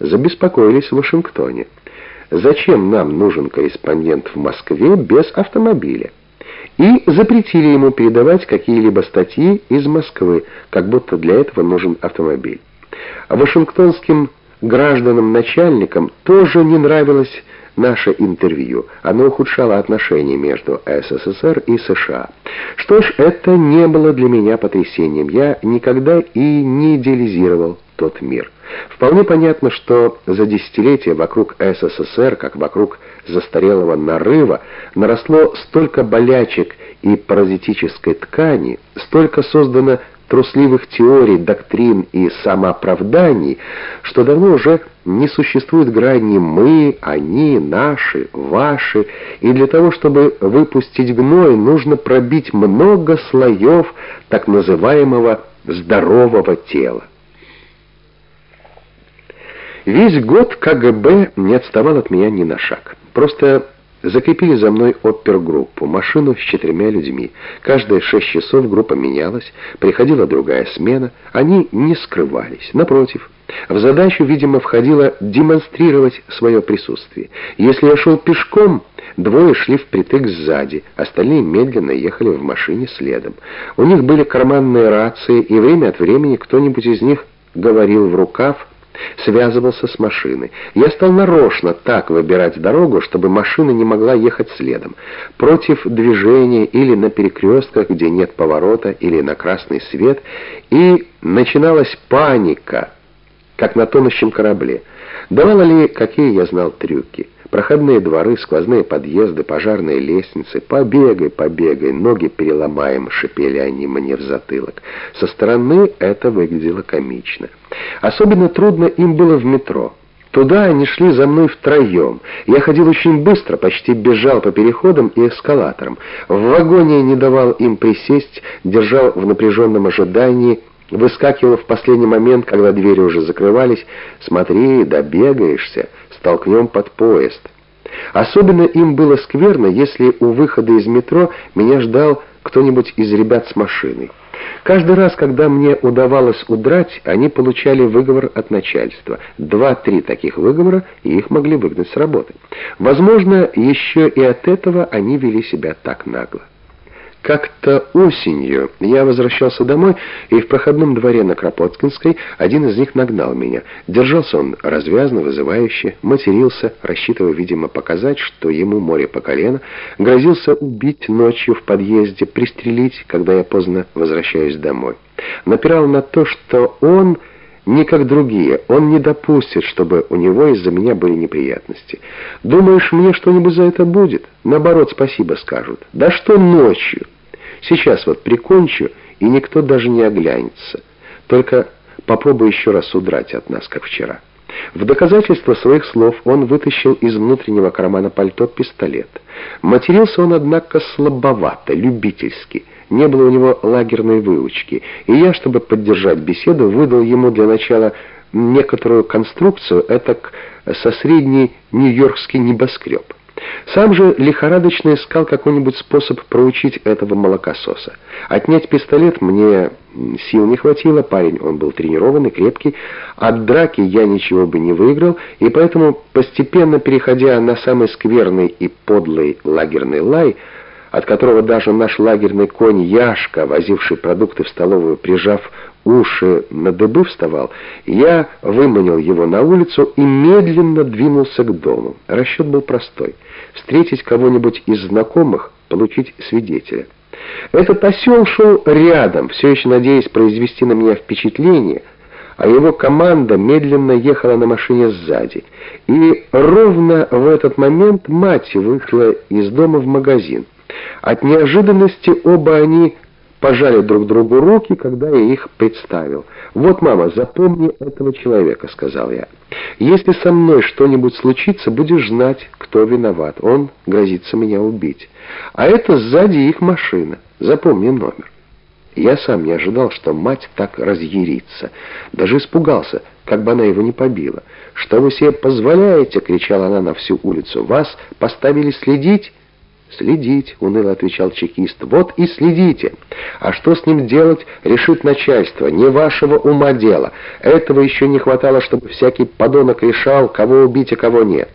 забеспокоились в Вашингтоне. Зачем нам нужен корреспондент в Москве без автомобиля? И запретили ему передавать какие-либо статьи из Москвы, как будто для этого нужен автомобиль. А вашингтонским гражданам-начальникам тоже не нравилось наше интервью. Оно ухудшало отношения между СССР и США. Что ж, это не было для меня потрясением. Я никогда и не идеализировал тот мир. Вполне понятно, что за десятилетия вокруг СССР, как вокруг застарелого нарыва, наросло столько болячек и паразитической ткани, столько создано трусливых теорий, доктрин и самооправданий, что давно уже не существует грани «мы», «они», «наши», «ваши», и для того, чтобы выпустить гной, нужно пробить много слоев так называемого «здорового тела». Весь год КГБ не отставал от меня ни на шаг. Просто Закрепили за мной опергруппу, машину с четырьмя людьми. Каждые шесть часов группа менялась, приходила другая смена. Они не скрывались. Напротив, в задачу, видимо, входило демонстрировать свое присутствие. Если я шел пешком, двое шли впритык сзади, остальные медленно ехали в машине следом. У них были карманные рации, и время от времени кто-нибудь из них говорил в рукав, связывался с машиной. Я стал нарочно так выбирать дорогу, чтобы машина не могла ехать следом. Против движения или на перекрестках, где нет поворота, или на красный свет. И начиналась паника, как на тонущем корабле. Давала ли, какие я знал трюки? Проходные дворы, сквозные подъезды, пожарные лестницы. Побегай, побегай, ноги переломаем, шипели они мне в затылок. Со стороны это выглядело комично. Особенно трудно им было в метро. Туда они шли за мной втроем. Я ходил очень быстро, почти бежал по переходам и эскалаторам. В вагоне не давал им присесть, держал в напряженном ожидании, выскакивал в последний момент, когда двери уже закрывались. «Смотри, добегаешься» столкнем под поезд. Особенно им было скверно, если у выхода из метро меня ждал кто-нибудь из ребят с машиной. Каждый раз, когда мне удавалось удрать, они получали выговор от начальства. Два-три таких выговора, и их могли выгнать с работы. Возможно, еще и от этого они вели себя так нагло. Как-то осенью я возвращался домой, и в проходном дворе на Кропоткинской один из них нагнал меня. Держался он развязно, вызывающе, матерился, рассчитывая, видимо, показать, что ему море по колено, грозился убить ночью в подъезде, пристрелить, когда я поздно возвращаюсь домой. Напирал на то, что он не как другие. Он не допустит, чтобы у него из-за меня были неприятности. Думаешь, мне что-нибудь за это будет? Наоборот, спасибо скажут. Да что ночью? Сейчас вот прикончу, и никто даже не оглянется. Только попробуй еще раз удрать от нас, как вчера». В доказательство своих слов он вытащил из внутреннего кармана пальто пистолет. Матерился он, однако, слабовато, любительски. Не было у него лагерной выучки. И я, чтобы поддержать беседу, выдал ему для начала некоторую конструкцию, это со средний нью-йоркский небоскреб. Сам же лихорадочно искал какой-нибудь способ проучить этого молокососа. Отнять пистолет мне сил не хватило, парень он был тренированный, крепкий. От драки я ничего бы не выиграл, и поэтому, постепенно переходя на самый скверный и подлый лагерный лай, от которого даже наш лагерный конь Яшка, возивший продукты в столовую, прижав уши на дыбы вставал, я выманил его на улицу и медленно двинулся к дому. Расчет был простой — встретить кого-нибудь из знакомых, получить свидетеля. Этот осел шел рядом, все еще надеясь произвести на меня впечатление, а его команда медленно ехала на машине сзади. И ровно в этот момент мать вышла из дома в магазин. От неожиданности оба они пожали друг другу руки, когда я их представил. «Вот, мама, запомни этого человека», — сказал я. «Если со мной что-нибудь случится, будешь знать, кто виноват. Он грозится меня убить. А это сзади их машина. Запомни номер». Я сам не ожидал, что мать так разъярится. Даже испугался, как бы она его не побила. «Что вы себе позволяете?» — кричала она на всю улицу. «Вас поставили следить?» «Следить», — уныло отвечал чекист. «Вот и следите. А что с ним делать, решит начальство. Не вашего ума дело. Этого еще не хватало, чтобы всякий подонок решал, кого убить, а кого нет».